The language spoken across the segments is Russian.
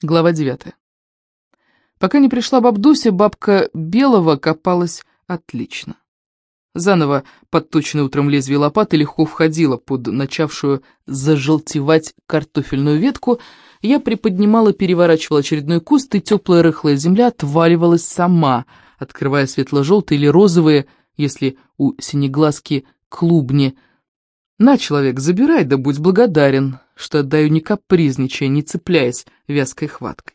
Глава девятая. Пока не пришла бабдуся, бабка Белого копалась отлично. Заново подточенное утром лезвие лопаты легко входило под начавшую зажелтевать картофельную ветку, я приподнимала, переворачивала очередной куст, и теплая рыхлая земля отваливалась сама, открывая светло-желтые или розовые, если у синеглазки клубни. «На, человек, забирай, да будь благодарен», что отдаю не капризничая, не цепляясь вязкой хваткой.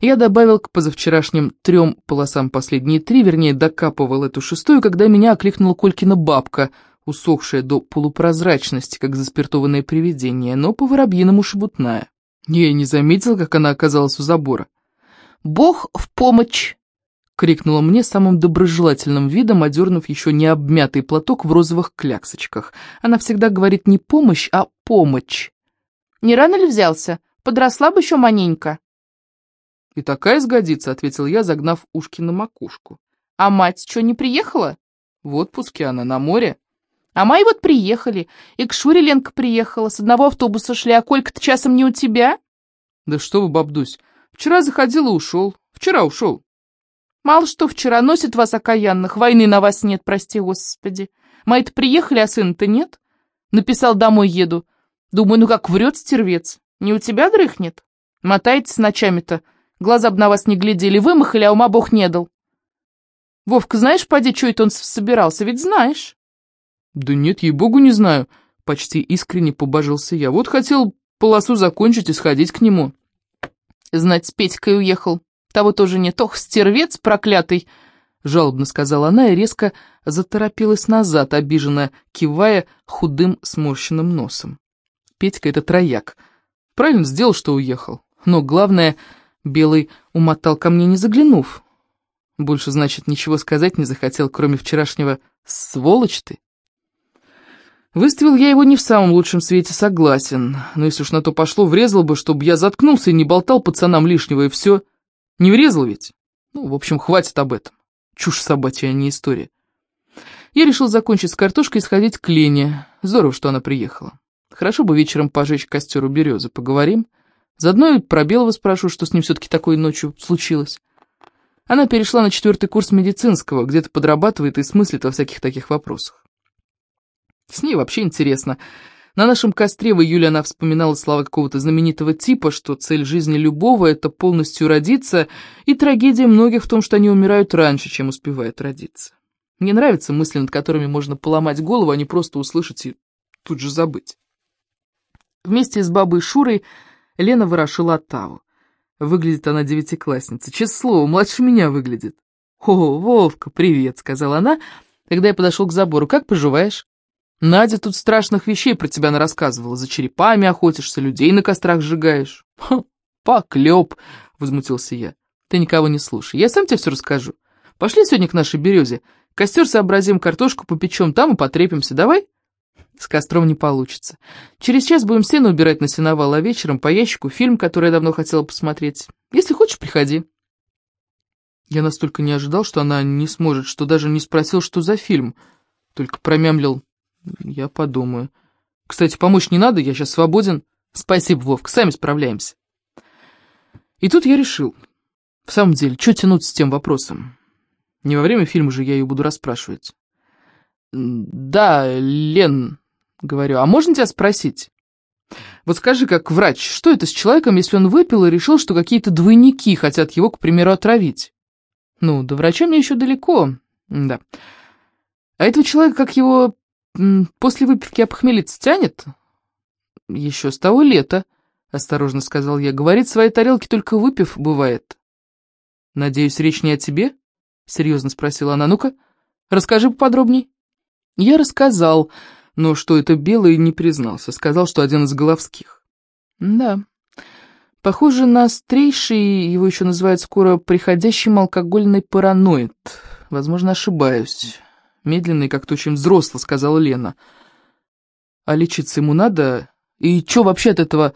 Я добавил к позавчерашним трем полосам последние три, вернее, докапывал эту шестую, когда меня окликнула Колькина бабка, усохшая до полупрозрачности, как заспиртованное привидение, но по-воробьиному шебутная. Я не заметил, как она оказалась у забора. «Бог в помощь!» — крикнула мне самым доброжелательным видом, одернув еще не обмятый платок в розовых кляксочках. Она всегда говорит не помощь, а помощь. Не рано ли взялся? Подросла бы еще маненько». «И такая сгодится», — ответил я, загнав ушки на макушку. «А мать что, не приехала?» «В отпуске она, на море». «А мои вот приехали. И к Шуре Ленка приехала. С одного автобуса шли, а Колька-то часом не у тебя?» «Да что вы, бабдусь, вчера заходил и ушел. Вчера ушел». «Мало что вчера носит вас окаянных, войны на вас нет, прости господи. Мои-то приехали, а сына-то нет. Написал, домой еду. Думаю, ну как врет стервец. Не у тебя дрыхнет? Мотаетесь ночами-то. Глаза б на вас не глядели, вымахали, а ума бог не дал. Вовка, знаешь, поди, что это он собирался? Ведь знаешь. Да нет, ей-богу, не знаю. Почти искренне побожился я. Вот хотел полосу закончить и сходить к нему. Знать, с Петькой уехал. Того тоже нет. Ох, стервец проклятый. Жалобно сказала она и резко заторопилась назад, обиженно кивая худым сморщенным носом. Петька — это трояк. Правильно сделал, что уехал. Но главное, Белый умотал ко мне, не заглянув. Больше, значит, ничего сказать не захотел, кроме вчерашнего «сволочь ты». Выставил я его не в самом лучшем свете, согласен. Но если уж на то пошло, врезал бы, чтобы я заткнулся и не болтал пацанам лишнего, и все. Не врезал ведь? Ну, в общем, хватит об этом. Чушь собачья, а не история. Я решил закончить с картошкой и сходить к Лене. Здорово, что она приехала. Хорошо бы вечером пожечь костер у березы, поговорим. Заодно и про Белого спрошу, что с ним все-таки такой ночью случилось. Она перешла на четвертый курс медицинского, где-то подрабатывает и смыслит во всяких таких вопросах. С ней вообще интересно. На нашем костре в июле она вспоминала слова какого-то знаменитого типа, что цель жизни любого — это полностью родиться, и трагедия многих в том, что они умирают раньше, чем успевают родиться. Мне нравятся мысли, над которыми можно поломать голову, а не просто услышать и тут же забыть. Вместе с бабой Шурой Лена ворошила Оттаву. Выглядит она девятиклассница. Честное слово, младше меня выглядит. «О, Вовка, привет», — сказала она, когда я подошел к забору. «Как поживаешь?» «Надя тут страшных вещей про тебя нарассказывала. За черепами охотишься, людей на кострах сжигаешь». «Ха, поклеп», — возмутился я. «Ты никого не слушай. Я сам тебе все расскажу. Пошли сегодня к нашей березе. Костер сообразим, картошку попечем там и потрепимся. Давай?» С костром не получится. Через час будем сено убирать на сеновал, а вечером по ящику фильм, который я давно хотела посмотреть. Если хочешь, приходи. Я настолько не ожидал, что она не сможет, что даже не спросил, что за фильм. Только промямлил. Я подумаю. Кстати, помочь не надо, я сейчас свободен. Спасибо, Вовка, сами справляемся. И тут я решил. В самом деле, что тянуть с тем вопросом? Не во время фильма же я ее буду расспрашивать. «Да, Лен, Говорю, а можно тебя спросить? Вот скажи, как врач, что это с человеком, если он выпил и решил, что какие-то двойники хотят его, к примеру, отравить? Ну, до врача мне еще далеко, да. А этого человека, как его после выпивки опохмелиться тянет? Еще с того лета, осторожно сказал я. Говорит, свои тарелки только выпив бывает. Надеюсь, речь не о тебе? Серьезно спросила она. Ну-ка, расскажи поподробней. Я рассказал, но что это белый не признался, сказал, что один из головских. Да, похоже на острейший, его еще называют скоро приходящим алкогольный параноид. Возможно, ошибаюсь. Медленно и как-то очень взросло, сказала Лена. А лечиться ему надо? И что вообще от этого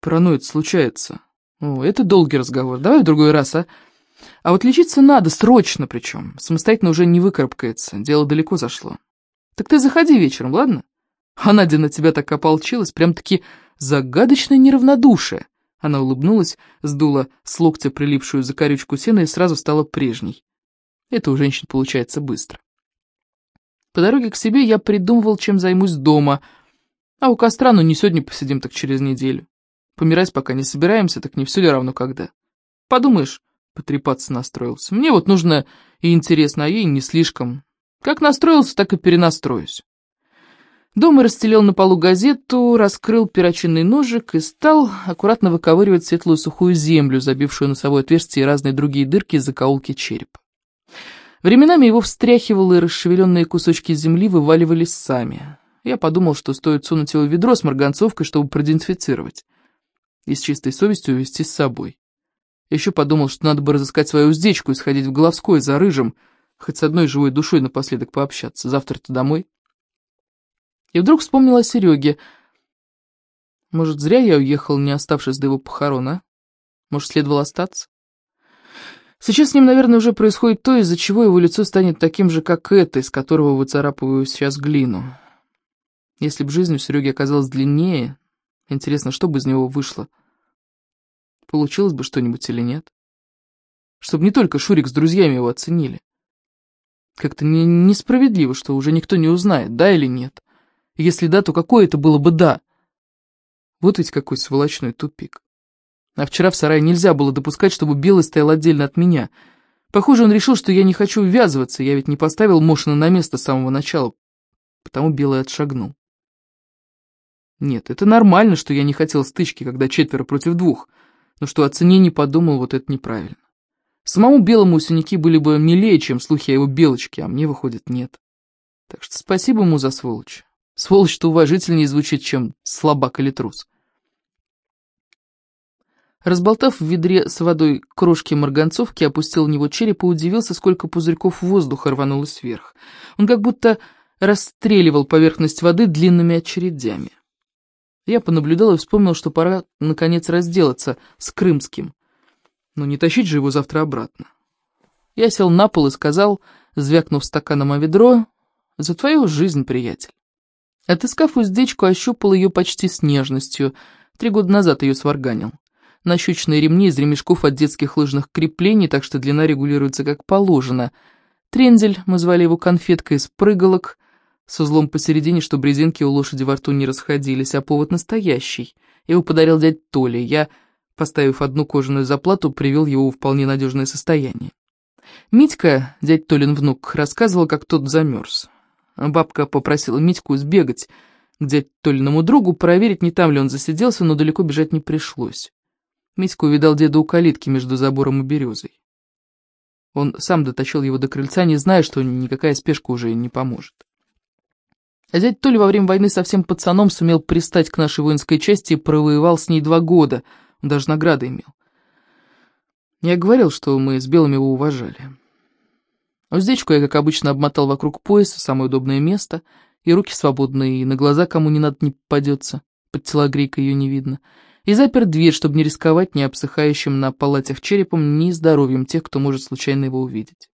параноид случается? О, это долгий разговор, давай в другой раз, а? А вот лечиться надо, срочно причем. Самостоятельно уже не выкарабкается, дело далеко зашло. Так ты заходи вечером, ладно? А Надя на тебя так ополчилась, прям-таки загадочное неравнодушие. Она улыбнулась, сдула с локтя прилипшую за корючку сена и сразу стала прежней. Это у женщин получается быстро. По дороге к себе я придумывал, чем займусь дома, а у костра, ну не сегодня посидим, так через неделю. Помирать пока не собираемся, так не все ли равно когда. Подумаешь, потрепаться настроился. Мне вот нужно и интересно, а ей не слишком. Как настроился, так и перенастроюсь. Дома расстелил на полу газету, раскрыл перочинный ножик и стал аккуратно выковыривать светлую сухую землю, забившую носовое отверстие и разные другие дырки из закоулки черепа. Временами его встряхивало, и расшевеленные кусочки земли вываливались сами. Я подумал, что стоит сунуть его в ведро с марганцовкой, чтобы продезинфицировать. И с чистой совестью увезти с собой. Еще подумал, что надо бы разыскать свою уздечку и сходить в Головской за рыжим, хоть с одной живой душой напоследок пообщаться. Завтра-то домой. И вдруг вспомнила о Сереге. Может, зря я уехал, не оставшись до его похорона? Может, следовало остаться? Сейчас с ним, наверное, уже происходит то, из-за чего его лицо станет таким же, как это, из которого выцарапываю сейчас глину. Если бы жизнь у Сереги оказалась длиннее, интересно, что бы из него вышло? Получилось бы что-нибудь или нет? Чтобы не только Шурик с друзьями его оценили. Как-то не несправедливо, что уже никто не узнает, да или нет. Если да, то какое это было бы «да»? Вот ведь какой сволочной тупик. А вчера в сарае нельзя было допускать, чтобы Белый стоял отдельно от меня. Похоже, он решил, что я не хочу ввязываться, я ведь не поставил Мошина на место с самого начала, потому Белый отшагнул. Нет, это нормально, что я не хотел стычки, когда четверо против двух, но что о цене не подумал, вот это неправильно. Самому Белому синяки были бы милее, чем слухи о его белочке, а мне, выходит, нет. Так что спасибо ему за сволочь. Сволочь-то уважительнее звучит, чем слабак или трус. Разболтав в ведре с водой крошки марганцовки, опустил в него череп и удивился, сколько пузырьков воздуха рванулось вверх. Он как будто расстреливал поверхность воды длинными очередями. Я понаблюдал и вспомнил, что пора, наконец, разделаться с крымским. Но не тащить же его завтра обратно. Я сел на пол и сказал, звякнув стаканом о ведро, «За твою жизнь, приятель». Отыскав уздечку, ощупал ее почти с нежностью. Три года назад ее сварганил. Нащечные ремни из ремешков от детских лыжных креплений, так что длина регулируется как положено. Трензель, мы звали его конфеткой из прыгалок, с узлом посередине, чтобы резинки у лошади во рту не расходились, а повод настоящий. Его подарил дядь Толя. Я, поставив одну кожаную заплату, привел его в вполне надежное состояние. Митька, дядь Толин внук, рассказывал, как тот замерз. Бабка попросила Митьку сбегать к дядь Толиному другу, проверить, не там ли он засиделся, но далеко бежать не пришлось. Митька увидал деда у калитки между забором и березой. Он сам дотащил его до крыльца, не зная, что никакая спешка уже не поможет. А дядь Толя во время войны совсем пацаном сумел пристать к нашей воинской части и провоевал с ней два года, даже награды имел. Я говорил, что мы с белыми его уважали. Уздечку я, как обычно, обмотал вокруг пояса, самое удобное место, и руки свободные, и на глаза кому не надо не попадется, под телогрейкой ее не видно, и запер дверь, чтобы не рисковать ни обсыхающим на палатях черепом, ни здоровьем тех, кто может случайно его увидеть.